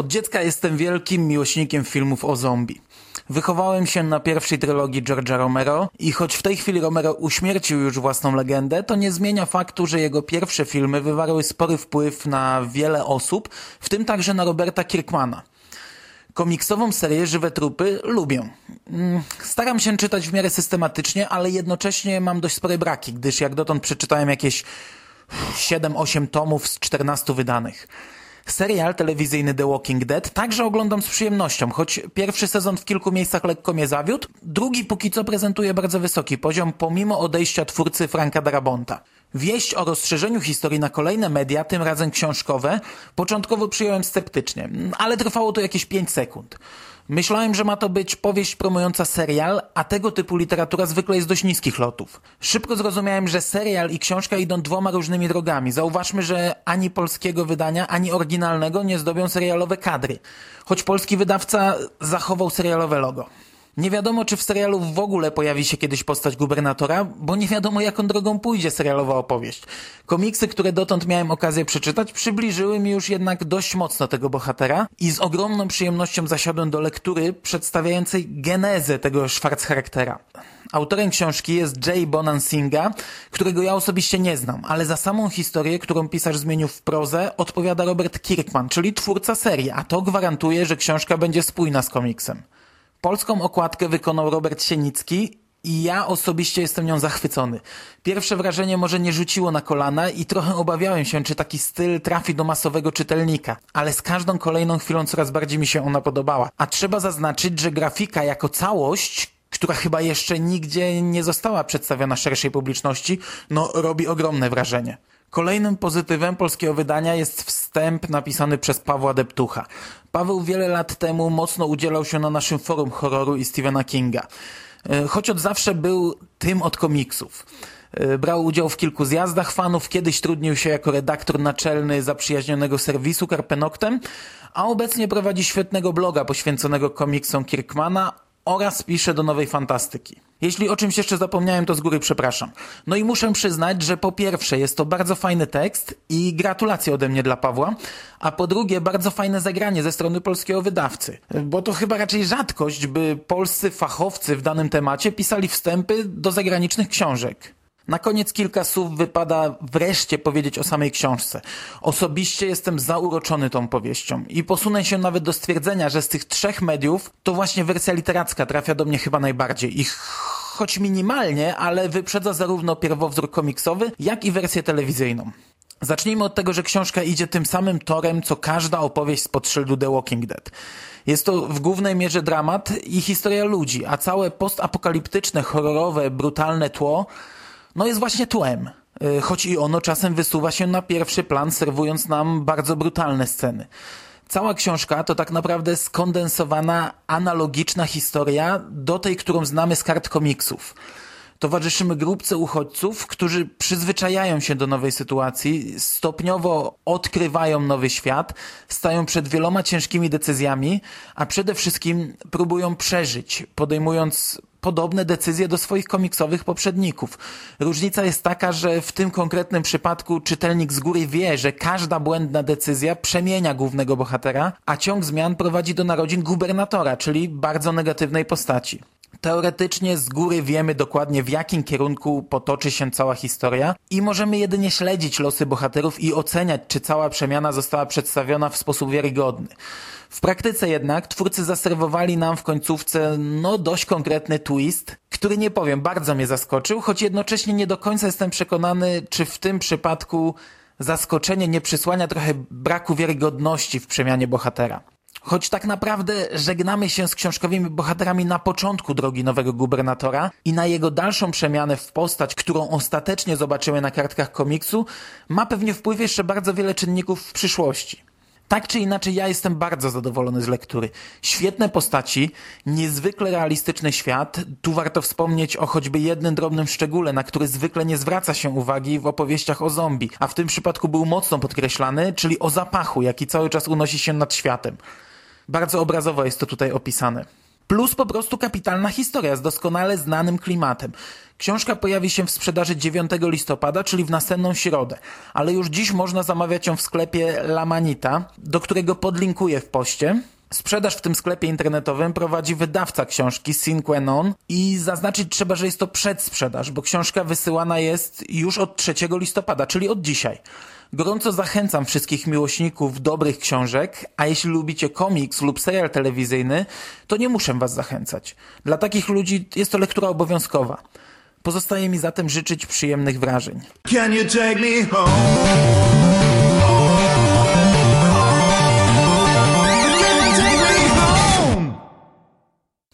Od dziecka jestem wielkim miłośnikiem filmów o zombie. Wychowałem się na pierwszej trylogii George'a Romero i choć w tej chwili Romero uśmiercił już własną legendę, to nie zmienia faktu, że jego pierwsze filmy wywarły spory wpływ na wiele osób, w tym także na Roberta Kirkmana. Komiksową serię Żywe Trupy lubię. Mm, staram się czytać w miarę systematycznie, ale jednocześnie mam dość spore braki, gdyż jak dotąd przeczytałem jakieś 7-8 tomów z 14 wydanych. Serial telewizyjny The Walking Dead także oglądam z przyjemnością, choć pierwszy sezon w kilku miejscach lekko mnie zawiódł, drugi póki co prezentuje bardzo wysoki poziom pomimo odejścia twórcy Franka Darabonta. Wieść o rozszerzeniu historii na kolejne media, tym razem książkowe, początkowo przyjąłem sceptycznie, ale trwało to jakieś 5 sekund. Myślałem, że ma to być powieść promująca serial, a tego typu literatura zwykle jest dość niskich lotów. Szybko zrozumiałem, że serial i książka idą dwoma różnymi drogami. Zauważmy, że ani polskiego wydania, ani oryginalnego nie zdobią serialowe kadry, choć polski wydawca zachował serialowe logo. Nie wiadomo, czy w serialu w ogóle pojawi się kiedyś postać gubernatora, bo nie wiadomo, jaką drogą pójdzie serialowa opowieść. Komiksy, które dotąd miałem okazję przeczytać, przybliżyły mi już jednak dość mocno tego bohatera i z ogromną przyjemnością zasiadłem do lektury przedstawiającej genezę tego Schwarz-charaktera. Autorem książki jest Jay Bonansinga, którego ja osobiście nie znam, ale za samą historię, którą pisarz zmienił w prozę, odpowiada Robert Kirkman, czyli twórca serii, a to gwarantuje, że książka będzie spójna z komiksem. Polską okładkę wykonał Robert Sienicki i ja osobiście jestem nią zachwycony. Pierwsze wrażenie może nie rzuciło na kolana i trochę obawiałem się, czy taki styl trafi do masowego czytelnika, ale z każdą kolejną chwilą coraz bardziej mi się ona podobała. A trzeba zaznaczyć, że grafika jako całość, która chyba jeszcze nigdzie nie została przedstawiona szerszej publiczności, no robi ogromne wrażenie. Kolejnym pozytywem polskiego wydania jest wstęp napisany przez Pawła Deptucha. Paweł wiele lat temu mocno udzielał się na naszym forum horroru i Stephena Kinga. E, choć od zawsze był tym od komiksów. E, brał udział w kilku zjazdach fanów, kiedyś trudnił się jako redaktor naczelny zaprzyjaźnionego serwisu Karpenoktem, a obecnie prowadzi świetnego bloga poświęconego komiksom Kirkmana oraz pisze do nowej fantastyki. Jeśli o czymś jeszcze zapomniałem, to z góry przepraszam. No i muszę przyznać, że po pierwsze jest to bardzo fajny tekst i gratulacje ode mnie dla Pawła, a po drugie bardzo fajne zagranie ze strony polskiego wydawcy. Bo to chyba raczej rzadkość, by polscy fachowcy w danym temacie pisali wstępy do zagranicznych książek. Na koniec kilka słów wypada wreszcie powiedzieć o samej książce. Osobiście jestem zauroczony tą powieścią i posunę się nawet do stwierdzenia, że z tych trzech mediów to właśnie wersja literacka trafia do mnie chyba najbardziej. Ich choć minimalnie, ale wyprzedza zarówno pierwowzór komiksowy, jak i wersję telewizyjną. Zacznijmy od tego, że książka idzie tym samym torem, co każda opowieść z szyldu The Walking Dead. Jest to w głównej mierze dramat i historia ludzi, a całe postapokaliptyczne, horrorowe, brutalne tło no jest właśnie tłem. Y, choć i ono czasem wysuwa się na pierwszy plan, serwując nam bardzo brutalne sceny. Cała książka to tak naprawdę skondensowana, analogiczna historia do tej, którą znamy z kart komiksów. Towarzyszymy grupce uchodźców, którzy przyzwyczajają się do nowej sytuacji, stopniowo odkrywają nowy świat, stają przed wieloma ciężkimi decyzjami, a przede wszystkim próbują przeżyć, podejmując podobne decyzje do swoich komiksowych poprzedników. Różnica jest taka, że w tym konkretnym przypadku czytelnik z góry wie, że każda błędna decyzja przemienia głównego bohatera, a ciąg zmian prowadzi do narodzin gubernatora, czyli bardzo negatywnej postaci. Teoretycznie z góry wiemy dokładnie w jakim kierunku potoczy się cała historia i możemy jedynie śledzić losy bohaterów i oceniać, czy cała przemiana została przedstawiona w sposób wiarygodny. W praktyce jednak twórcy zaserwowali nam w końcówce no dość konkretny twist, który nie powiem, bardzo mnie zaskoczył, choć jednocześnie nie do końca jestem przekonany, czy w tym przypadku zaskoczenie nie przysłania trochę braku wiarygodności w przemianie bohatera. Choć tak naprawdę żegnamy się z książkowymi bohaterami na początku drogi nowego gubernatora i na jego dalszą przemianę w postać, którą ostatecznie zobaczymy na kartkach komiksu, ma pewnie wpływ jeszcze bardzo wiele czynników w przyszłości. Tak czy inaczej, ja jestem bardzo zadowolony z lektury. Świetne postaci, niezwykle realistyczny świat. Tu warto wspomnieć o choćby jednym drobnym szczególe, na który zwykle nie zwraca się uwagi w opowieściach o zombie, a w tym przypadku był mocno podkreślany, czyli o zapachu, jaki cały czas unosi się nad światem. Bardzo obrazowo jest to tutaj opisane. Plus po prostu kapitalna historia z doskonale znanym klimatem. Książka pojawi się w sprzedaży 9 listopada, czyli w następną środę, ale już dziś można zamawiać ją w sklepie La Manita, do którego podlinkuję w poście. Sprzedaż w tym sklepie internetowym prowadzi wydawca książki Cinque Non i zaznaczyć trzeba, że jest to przedsprzedaż, bo książka wysyłana jest już od 3 listopada, czyli od dzisiaj. Gorąco zachęcam wszystkich miłośników dobrych książek, a jeśli lubicie komiks lub serial telewizyjny, to nie muszę was zachęcać. Dla takich ludzi jest to lektura obowiązkowa. Pozostaje mi zatem życzyć przyjemnych wrażeń.